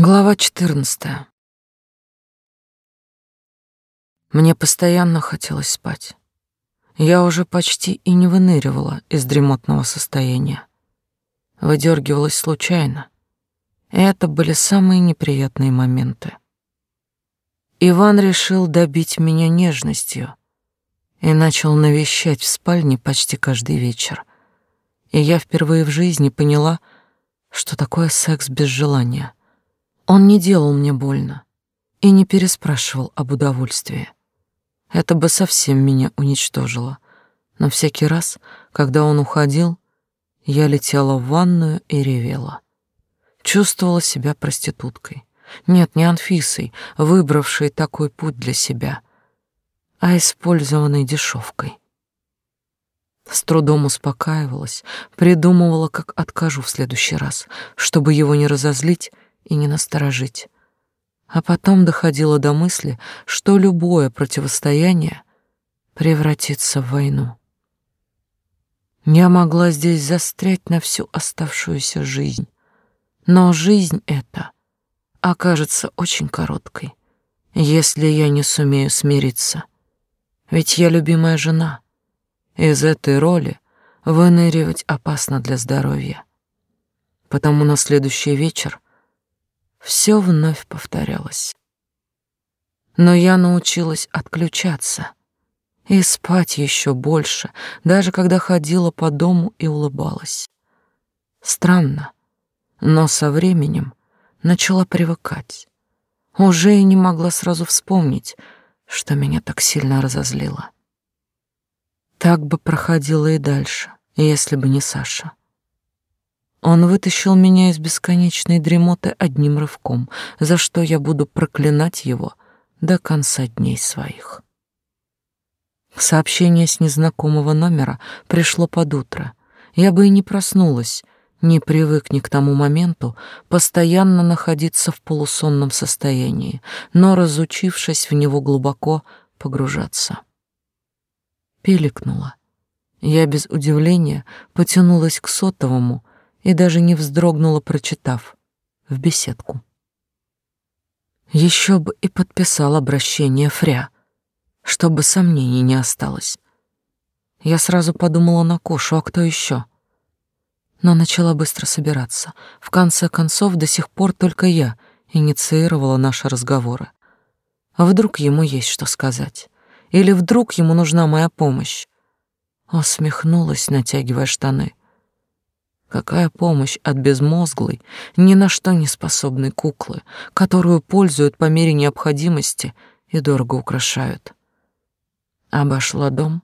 Глава 14. Мне постоянно хотелось спать. Я уже почти и не выныривала из дремотного состояния. Выдергивалась случайно. Это были самые неприятные моменты. Иван решил добить меня нежностью и начал навещать в спальне почти каждый вечер. И я впервые в жизни поняла, что такое секс без желания — он не делал мне больно и не переспрашивал об удовольствии. Это бы совсем меня уничтожило. Но всякий раз, когда он уходил, я летела в ванную и ревела. Чувствовала себя проституткой. Нет, не Анфисой, выбравшей такой путь для себя, а использованной дешевкой. С трудом успокаивалась, придумывала, как откажу в следующий раз, чтобы его не разозлить и не насторожить. А потом доходило до мысли, что любое противостояние превратится в войну. Я могла здесь застрять на всю оставшуюся жизнь, но жизнь эта окажется очень короткой, если я не сумею смириться. Ведь я любимая жена. Из этой роли выныривать опасно для здоровья. Потому на следующий вечер все вновь повторялось. Но я научилась отключаться и спать еще больше, даже когда ходила по дому и улыбалась. Странно, но со временем начала привыкать. Уже и не могла сразу вспомнить, что меня так сильно разозлило. Так бы проходило и дальше, если бы не Саша. Он вытащил меня из бесконечной дремоты одним рывком, за что я буду проклинать его до конца дней своих. Сообщение с незнакомого номера пришло под утро. Я бы и не проснулась, не привыкни к тому моменту постоянно находиться в полусонном состоянии, но разучившись в него глубоко погружаться. Пиликнула. Я без удивления потянулась к сотовому, и даже не вздрогнула, прочитав в беседку. Еще бы и подписал обращение Фря, чтобы сомнений не осталось. Я сразу подумала на Кошу, а кто еще? Но начала быстро собираться. В конце концов, до сих пор только я инициировала наши разговоры. А вдруг ему есть что сказать? Или вдруг ему нужна моя помощь? Усмехнулась, натягивая штаны. Какая помощь от безмозглой, ни на что не способной куклы, которую пользуют по мере необходимости и дорого украшают. Обошла дом,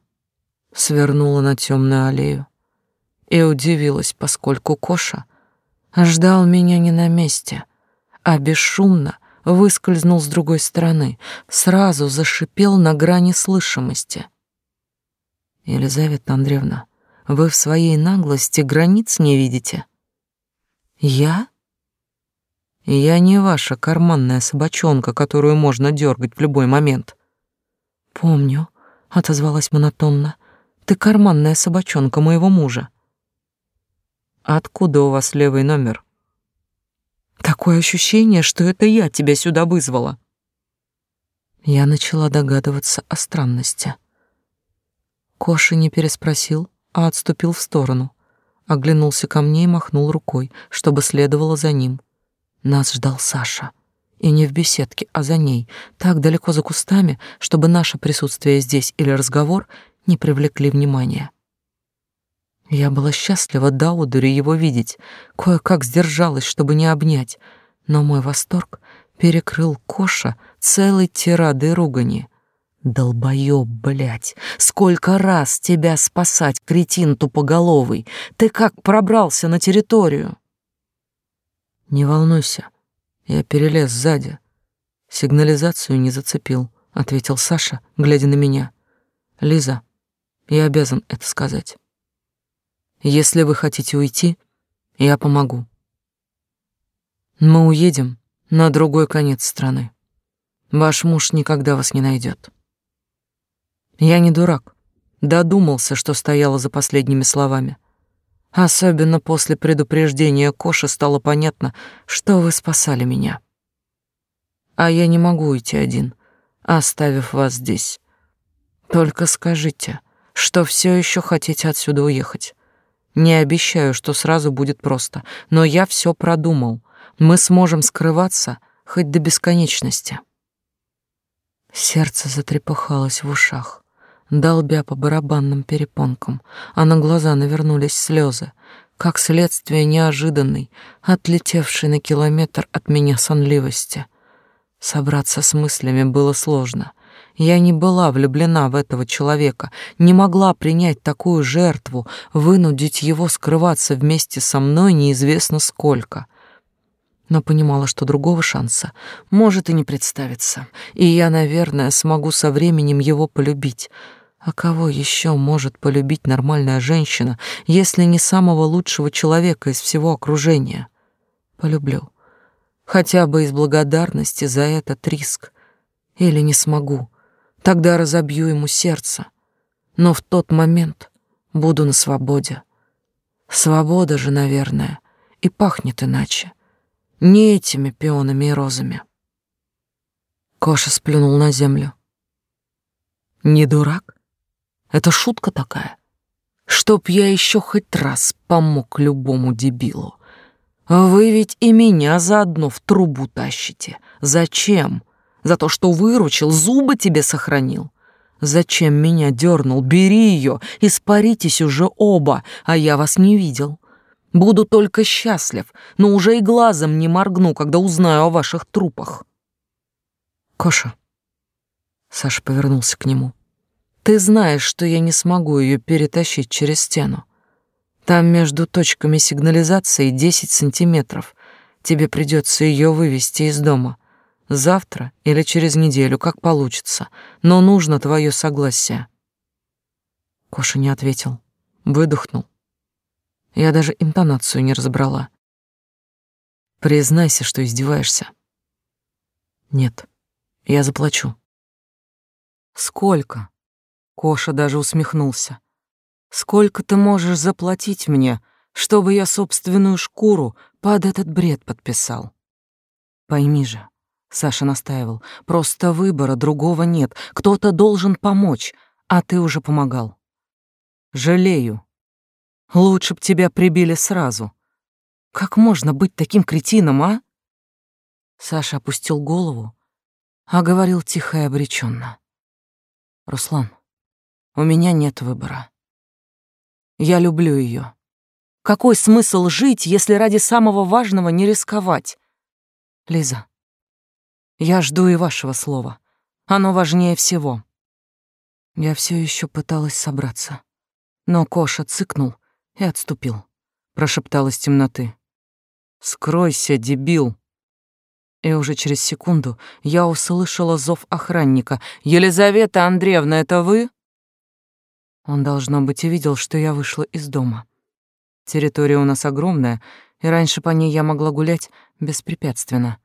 свернула на темную аллею и удивилась, поскольку Коша ждал меня не на месте, а бесшумно выскользнул с другой стороны, сразу зашипел на грани слышимости. «Елизавета Андреевна, вы в своей наглости границ не видите. Я? Я не ваша карманная собачонка, которую можно дергать в любой момент. Помню, отозвалась монотонно. Ты карманная собачонка моего мужа. Откуда у вас левый номер? Такое ощущение, что это я тебя сюда вызвала. Я начала догадываться о странности. Коша не переспросил, а отступил в сторону, оглянулся ко мне и махнул рукой, чтобы следовало за ним. Нас ждал Саша. И не в беседке, а за ней, так далеко за кустами, чтобы наше присутствие здесь или разговор не привлекли внимания. Я была счастлива до удури его видеть, кое-как сдержалась, чтобы не обнять, но мой восторг перекрыл Коша целой тирадой ругани. Долбоёб, блядь, сколько раз тебя спасать, кретин тупоголовый? Ты как пробрался на территорию? Не волнуйся, я перелез сзади. Сигнализацию не зацепил, ответил Саша, глядя на меня. Лиза, я обязан это сказать. Если вы хотите уйти, я помогу. Мы уедем на другой конец страны. Ваш муж никогда вас не найдет. Я не дурак. Додумался, что стояло за последними словами. Особенно после предупреждения Коши стало понятно, что вы спасали меня. А я не могу уйти один, оставив вас здесь. Только скажите, что все еще хотите отсюда уехать. Не обещаю, что сразу будет просто, но я все продумал. Мы сможем скрываться хоть до бесконечности. Сердце затрепыхалось в ушах, долбя по барабанным перепонкам, а на глаза навернулись слезы, как следствие неожиданной, отлетевшей на километр от меня сонливости. Собраться с мыслями было сложно — я не была влюблена в этого человека, не могла принять такую жертву, вынудить его скрываться вместе со мной неизвестно сколько. Но понимала, что другого шанса может и не представиться, и я, наверное, смогу со временем его полюбить. А кого еще может полюбить нормальная женщина, если не самого лучшего человека из всего окружения? Полюблю. Хотя бы из благодарности за этот риск. Или не смогу Тогда разобью ему сердце. Но в тот момент буду на свободе. Свобода же, наверное, и пахнет иначе. Не этими пионами и розами. Коша сплюнул на землю. Не дурак? Это шутка такая. Чтоб я еще хоть раз помог любому дебилу. Вы ведь и меня заодно в трубу тащите. Зачем? За то, что выручил, зубы тебе сохранил. Зачем меня дернул? Бери ее, испаритесь уже оба, а я вас не видел. Буду только счастлив, но уже и глазом не моргну, когда узнаю о ваших трупах. Коша. Саша повернулся к нему. Ты знаешь, что я не смогу ее перетащить через стену. Там между точками сигнализации 10 сантиметров. Тебе придется ее вывести из дома. Завтра или через неделю, как получится, но нужно твое согласие. Коша не ответил, выдохнул. Я даже интонацию не разобрала. Признайся, что издеваешься. Нет, я заплачу. Сколько? Коша даже усмехнулся. Сколько ты можешь заплатить мне, чтобы я собственную шкуру под этот бред подписал? Пойми же, Саша настаивал. Просто выбора другого нет. Кто-то должен помочь, а ты уже помогал. Жалею. Лучше б тебя прибили сразу. Как можно быть таким кретином, а? Саша опустил голову, а говорил тихо и обреченно. Руслан, у меня нет выбора. Я люблю ее. Какой смысл жить, если ради самого важного не рисковать? Лиза, я жду и вашего слова. Оно важнее всего. Я все еще пыталась собраться. Но Коша цыкнул и отступил. Прошептал из темноты. «Скройся, дебил!» И уже через секунду я услышала зов охранника. «Елизавета Андреевна, это вы?» Он, должно быть, и видел, что я вышла из дома. Территория у нас огромная, и раньше по ней я могла гулять беспрепятственно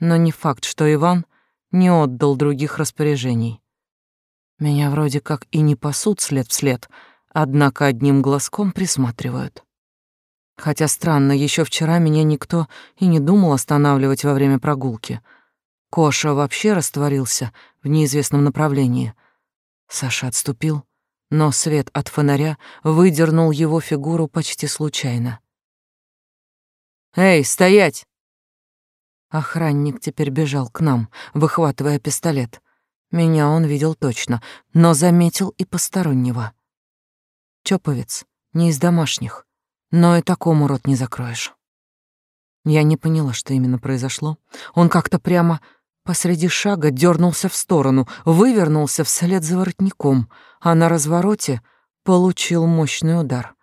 но не факт, что Иван не отдал других распоряжений. Меня вроде как и не пасут след в след, однако одним глазком присматривают. Хотя странно, еще вчера меня никто и не думал останавливать во время прогулки. Коша вообще растворился в неизвестном направлении. Саша отступил, но свет от фонаря выдернул его фигуру почти случайно. «Эй, стоять!» Охранник теперь бежал к нам, выхватывая пистолет. Меня он видел точно, но заметил и постороннего. Чоповец, не из домашних, но и такому рот не закроешь. Я не поняла, что именно произошло. Он как-то прямо посреди шага дернулся в сторону, вывернулся вслед за воротником, а на развороте получил мощный удар.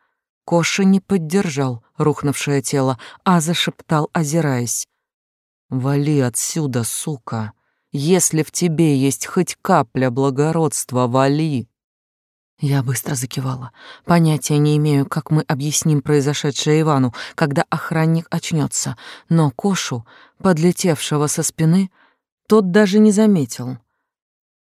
Коша не поддержал рухнувшее тело, а зашептал, озираясь. Вали отсюда, сука. Если в тебе есть хоть капля благородства, вали. Я быстро закивала. Понятия не имею, как мы объясним произошедшее Ивану, когда охранник очнется, но Кошу, подлетевшего со спины, тот даже не заметил.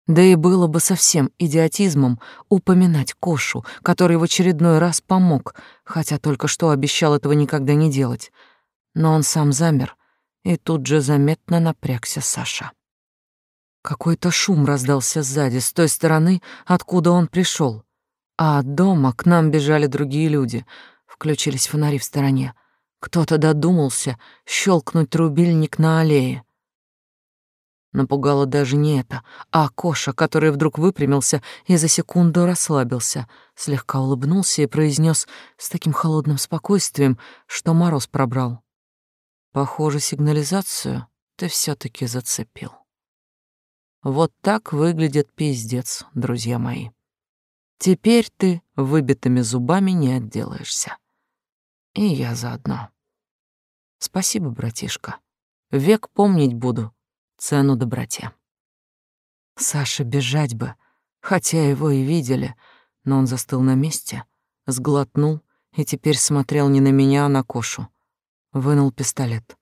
Да и было бы совсем идиотизмом упоминать Кошу, который в очередной раз помог, хотя только что обещал этого никогда не делать. Но он сам замер, и тут же заметно напрягся Саша. Какой-то шум раздался сзади, с той стороны, откуда он пришел, а от дома к нам бежали другие люди. Включились фонари в стороне. Кто-то додумался щелкнуть рубильник на аллее. Напугало даже не это, а Коша, который вдруг выпрямился и за секунду расслабился, слегка улыбнулся и произнес с таким холодным спокойствием, что мороз пробрал. «Похоже, сигнализацию ты все таки зацепил». Вот так выглядит пиздец, друзья мои. Теперь ты выбитыми зубами не отделаешься. И я заодно. Спасибо, братишка. Век помнить буду, цену доброте. Саша бежать бы, хотя его и видели, но он застыл на месте, сглотнул и теперь смотрел не на меня, а на Кошу. Вынул пистолет.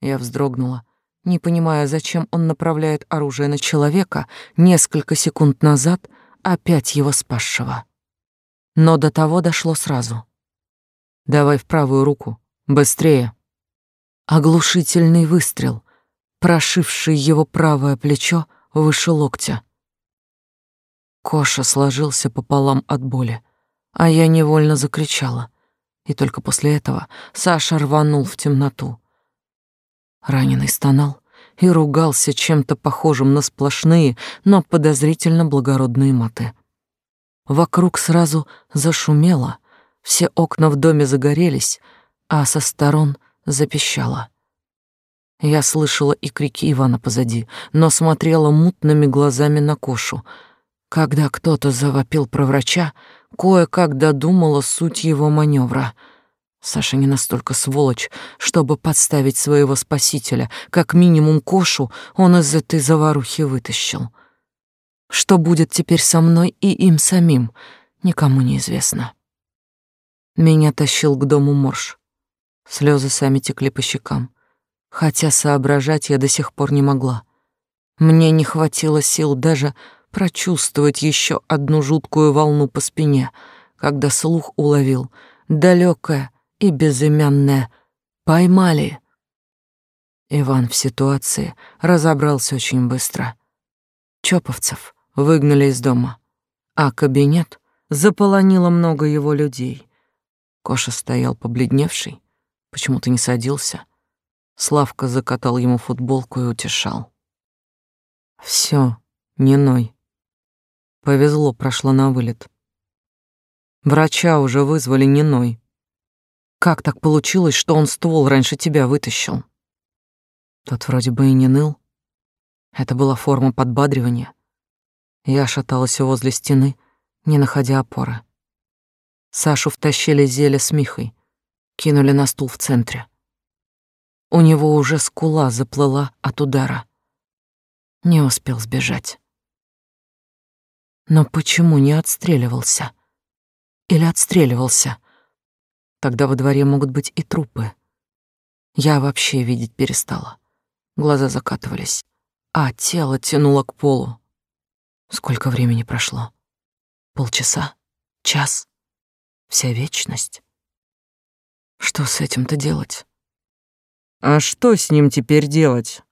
Я вздрогнула, не понимая, зачем он направляет оружие на человека несколько секунд назад, опять его спасшего. Но до того дошло сразу. «Давай в правую руку, быстрее!» Оглушительный выстрел, прошивший его правое плечо выше локтя. Коша сложился пополам от боли, а я невольно закричала. И только после этого Саша рванул в темноту. Раненый стонал и ругался чем-то похожим на сплошные, но подозрительно благородные маты. Вокруг сразу зашумело, все окна в доме загорелись, а со сторон запищало. Я слышала и крики Ивана позади, но смотрела мутными глазами на Кошу. Когда кто-то завопил про врача, кое-как додумала суть его маневра. Саша не настолько сволочь, чтобы подставить своего спасителя. Как минимум Кошу он из этой заварухи вытащил. Что будет теперь со мной и им самим, никому не известно. Меня тащил к дому Морж. Слезы сами текли по щекам хотя соображать я до сих пор не могла. Мне не хватило сил даже прочувствовать еще одну жуткую волну по спине, когда слух уловил далекое и безымянное «поймали». Иван в ситуации разобрался очень быстро. Чоповцев выгнали из дома, а кабинет заполонило много его людей. Коша стоял побледневший, почему-то не садился — Славка закатал ему футболку и утешал. Все, не ной. Повезло, прошла на вылет. Врача уже вызвали не ной. Как так получилось, что он ствол раньше тебя вытащил? Тот вроде бы и не ныл. Это была форма подбадривания. Я шаталась возле стены, не находя опоры. Сашу втащили зелье с Михой, кинули на стул в центре. У него уже скула заплыла от удара. Не успел сбежать. Но почему не отстреливался? Или отстреливался? Тогда во дворе могут быть и трупы. Я вообще видеть перестала. Глаза закатывались, а тело тянуло к полу. Сколько времени прошло? Полчаса? Час? Вся вечность? Что с этим-то делать? А что с ним теперь делать?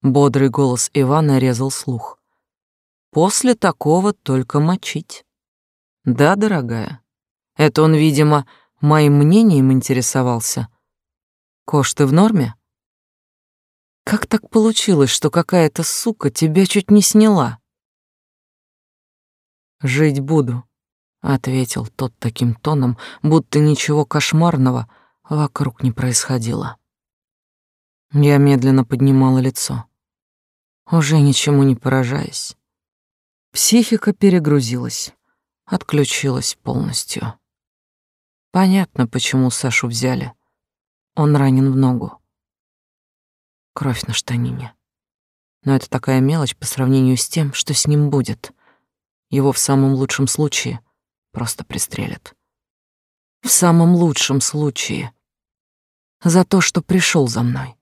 Бодрый голос Ивана резал слух. После такого только мочить. Да, дорогая. Это он, видимо, моим мнением интересовался. Кош, ты в норме? Как так получилось, что какая-то сука тебя чуть не сняла? Жить буду, ответил тот таким тоном, будто ничего кошмарного вокруг не происходило. Я медленно поднимала лицо, уже ничему не поражаясь. Психика перегрузилась, отключилась полностью. Понятно, почему Сашу взяли. Он ранен в ногу. Кровь на штанине. Но это такая мелочь по сравнению с тем, что с ним будет. Его в самом лучшем случае просто пристрелят. В самом лучшем случае. За то, что пришел за мной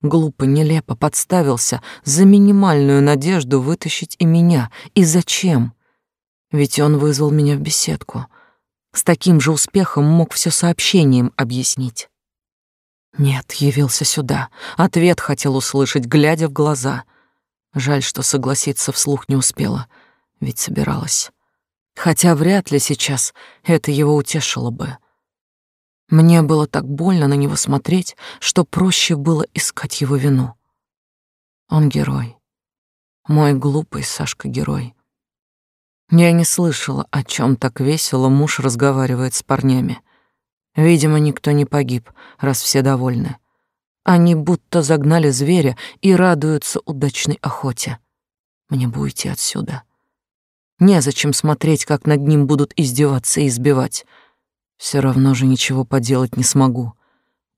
Глупо, нелепо подставился за минимальную надежду вытащить и меня. И зачем? Ведь он вызвал меня в беседку. С таким же успехом мог все сообщением объяснить. Нет, явился сюда. Ответ хотел услышать, глядя в глаза. Жаль, что согласиться вслух не успела, ведь собиралась. Хотя вряд ли сейчас это его утешило бы. Мне было так больно на него смотреть, что проще было искать его вину. Он герой. Мой глупый Сашка-герой. Я не слышала, о чем так весело муж разговаривает с парнями. Видимо, никто не погиб, раз все довольны. Они будто загнали зверя и радуются удачной охоте. Мне бы уйти отсюда. Незачем смотреть, как над ним будут издеваться и избивать. Все равно же ничего поделать не смогу.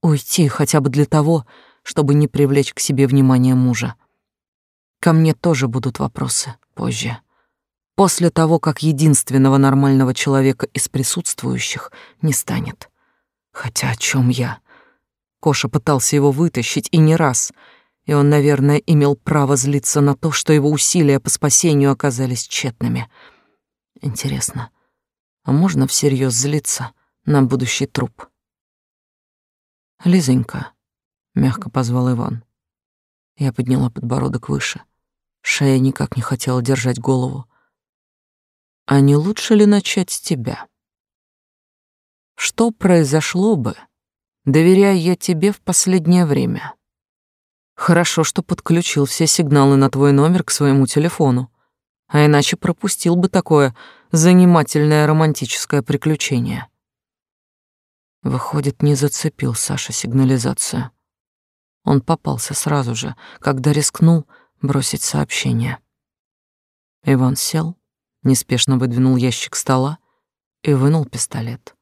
Уйти хотя бы для того, чтобы не привлечь к себе внимание мужа. Ко мне тоже будут вопросы позже. После того, как единственного нормального человека из присутствующих не станет. Хотя о чем я? Коша пытался его вытащить и не раз, и он, наверное, имел право злиться на то, что его усилия по спасению оказались тщетными. Интересно, а можно всерьез злиться на будущий труп. «Лизонька», — мягко позвал Иван. Я подняла подбородок выше. Шея никак не хотела держать голову. «А не лучше ли начать с тебя?» «Что произошло бы, доверяя я тебе в последнее время?» Хорошо, что подключил все сигналы на твой номер к своему телефону, а иначе пропустил бы такое занимательное романтическое приключение. Выходит, не зацепил Саша сигнализацию. Он попался сразу же, когда рискнул бросить сообщение. Иван сел, неспешно выдвинул ящик стола и вынул пистолет.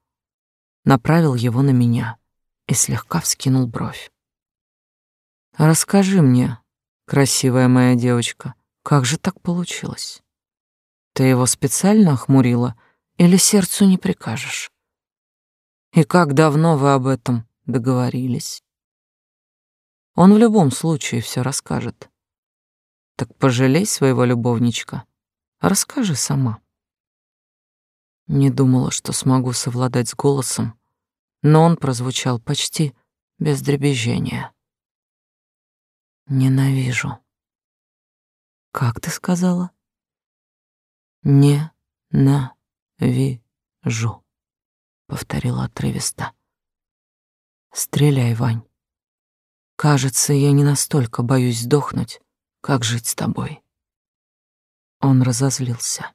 Направил его на меня и слегка вскинул бровь. «Расскажи мне, красивая моя девочка, как же так получилось? Ты его специально охмурила или сердцу не прикажешь?» И как давно вы об этом договорились? Он в любом случае все расскажет. Так пожалей своего любовничка. Расскажи сама. Не думала, что смогу совладать с голосом, но он прозвучал почти без дребезжения. Ненавижу. Как ты сказала? Не на ви жу повторила отрывисто. Стреляй, Вань. Кажется, я не настолько боюсь сдохнуть, как жить с тобой. Он разозлился.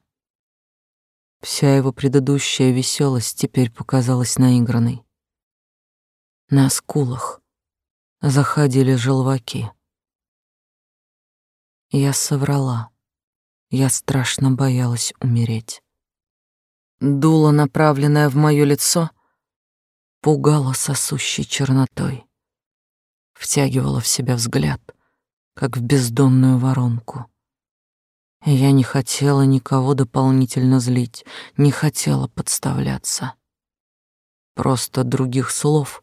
Вся его предыдущая веселость теперь показалась наигранной. На скулах заходили желваки. Я соврала. Я страшно боялась умереть. Дуло, направленное в моё лицо, пугало сосущей чернотой, втягивало в себя взгляд, как в бездонную воронку. Я не хотела никого дополнительно злить, не хотела подставляться. Просто других слов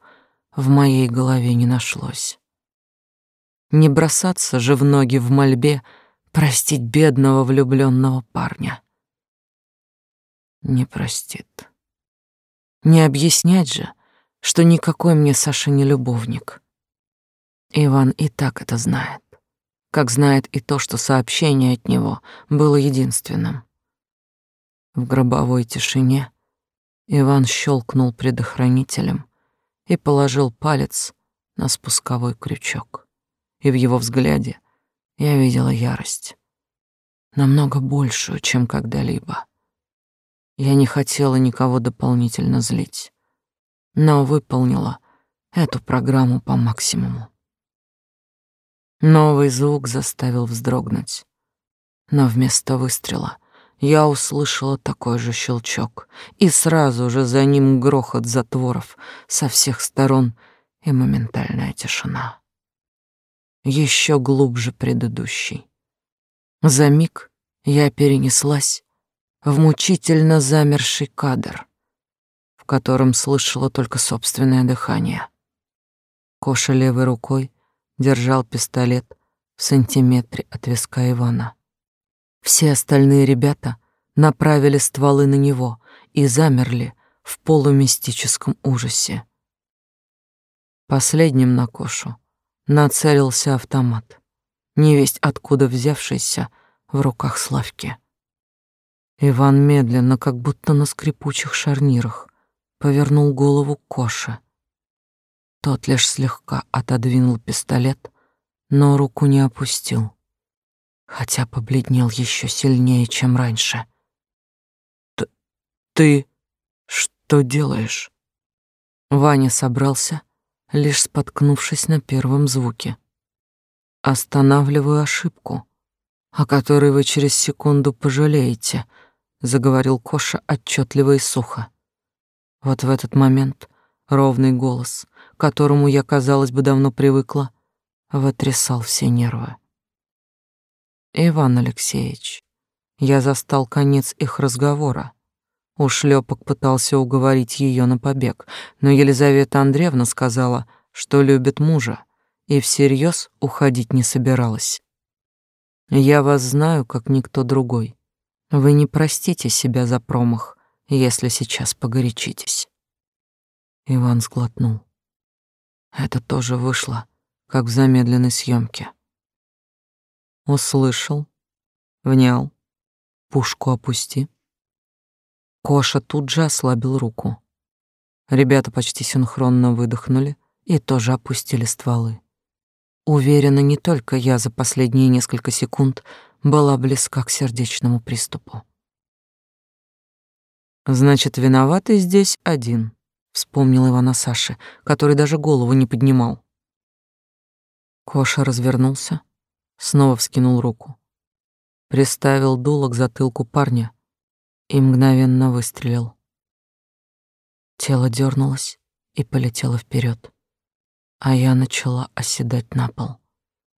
в моей голове не нашлось. Не бросаться же в ноги в мольбе простить бедного влюбленного парня не простит. Не объяснять же, что никакой мне Саша не любовник. Иван и так это знает, как знает и то, что сообщение от него было единственным. В гробовой тишине Иван щелкнул предохранителем и положил палец на спусковой крючок. И в его взгляде я видела ярость, намного большую, чем когда-либо. Я не хотела никого дополнительно злить, но выполнила эту программу по максимуму. Новый звук заставил вздрогнуть, но вместо выстрела я услышала такой же щелчок, и сразу же за ним грохот затворов со всех сторон и моментальная тишина. Еще глубже предыдущий. За миг я перенеслась в мучительно замерший кадр, в котором слышала только собственное дыхание. Коша левой рукой держал пистолет в сантиметре от виска Ивана. Все остальные ребята направили стволы на него и замерли в полумистическом ужасе. Последним на Кошу нацелился автомат, невесть откуда взявшийся в руках Славки. Иван медленно, как будто на скрипучих шарнирах, повернул голову к Коше. Тот лишь слегка отодвинул пистолет, но руку не опустил, хотя побледнел еще сильнее, чем раньше. «Т «Ты что делаешь?» Ваня собрался, лишь споткнувшись на первом звуке. «Останавливаю ошибку, о которой вы через секунду пожалеете», — заговорил Коша отчетливо и сухо. Вот в этот момент ровный голос, к которому я, казалось бы, давно привыкла, вытрясал все нервы. «Иван Алексеевич, я застал конец их разговора. Ушлепок пытался уговорить ее на побег, но Елизавета Андреевна сказала, что любит мужа, и всерьез уходить не собиралась. Я вас знаю, как никто другой. Вы не простите себя за промах, если сейчас погорячитесь. Иван сглотнул. Это тоже вышло, как в замедленной съемке. Услышал, внял, пушку опусти. Коша тут же ослабил руку. Ребята почти синхронно выдохнули и тоже опустили стволы. Уверена, не только я за последние несколько секунд была близка к сердечному приступу. Значит, виноватый здесь один, вспомнил Иван о Саше, который даже голову не поднимал. Коша развернулся, снова вскинул руку, приставил дуло к затылку парня и мгновенно выстрелил. Тело дернулось и полетело вперед, а я начала оседать на пол,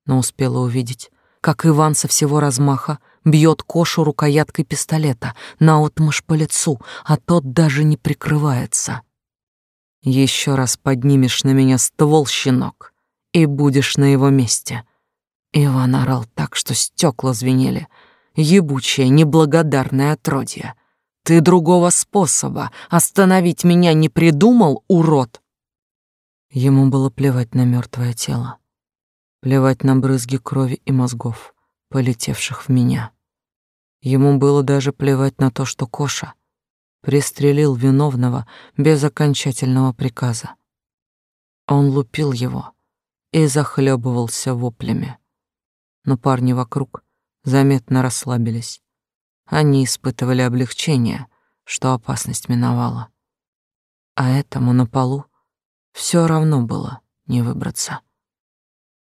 но успела увидеть, как Иван со всего размаха бьет Кошу рукояткой пистолета наотмашь по лицу, а тот даже не прикрывается. Еще раз поднимешь на меня ствол, щенок, и будешь на его месте. Иван орал так, что стекла звенели. Ебучее, неблагодарное отродье. Ты другого способа остановить меня не придумал, урод? Ему было плевать на мертвое тело. Плевать на брызги крови и мозгов, полетевших в меня. Ему было даже плевать на то, что Коша пристрелил виновного без окончательного приказа. Он лупил его и захлебывался воплями. Но парни вокруг заметно расслабились. Они испытывали облегчение, что опасность миновала. А этому на полу все равно было не выбраться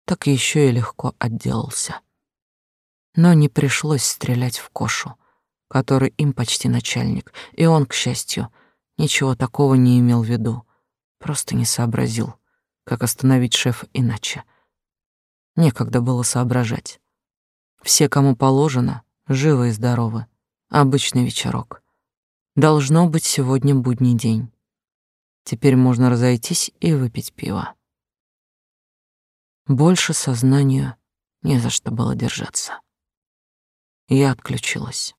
так еще и легко отделался. Но не пришлось стрелять в Кошу, который им почти начальник, и он, к счастью, ничего такого не имел в виду, просто не сообразил, как остановить шефа иначе. Некогда было соображать. Все, кому положено, живы и здоровы. Обычный вечерок. Должно быть сегодня будний день. Теперь можно разойтись и выпить пиво. Больше сознанию не за что было держаться. Я отключилась.